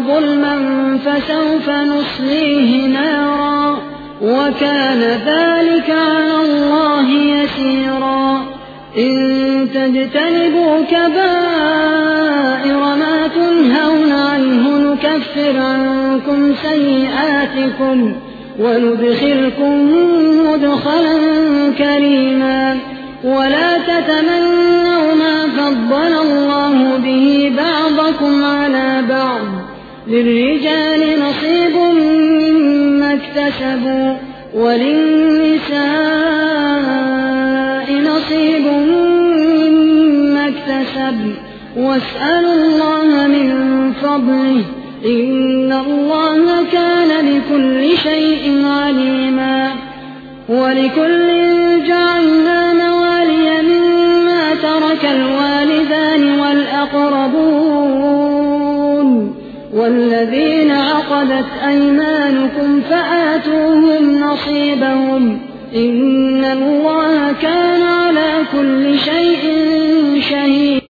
وظلما فسوف نصليه نارا وكان ذلك على الله يسيرا إن تجتنبوا كبائر ما تنهون عنه نكفر عنكم سيئاتكم وندخلكم مدخلا كريما ولا تتمنوا ما فضل الله به بعضكم على بعض للرجال نصيب مما اكتسبوا وللنساء نصيب مما اكتسب. واسألوا الله من فضله إن الله كان بكل شيء عليما. ولكل جعلنا والذين عقدت أيمانكم فآتوهم نصيبهم. إن الله كان على كل شيء شهيد.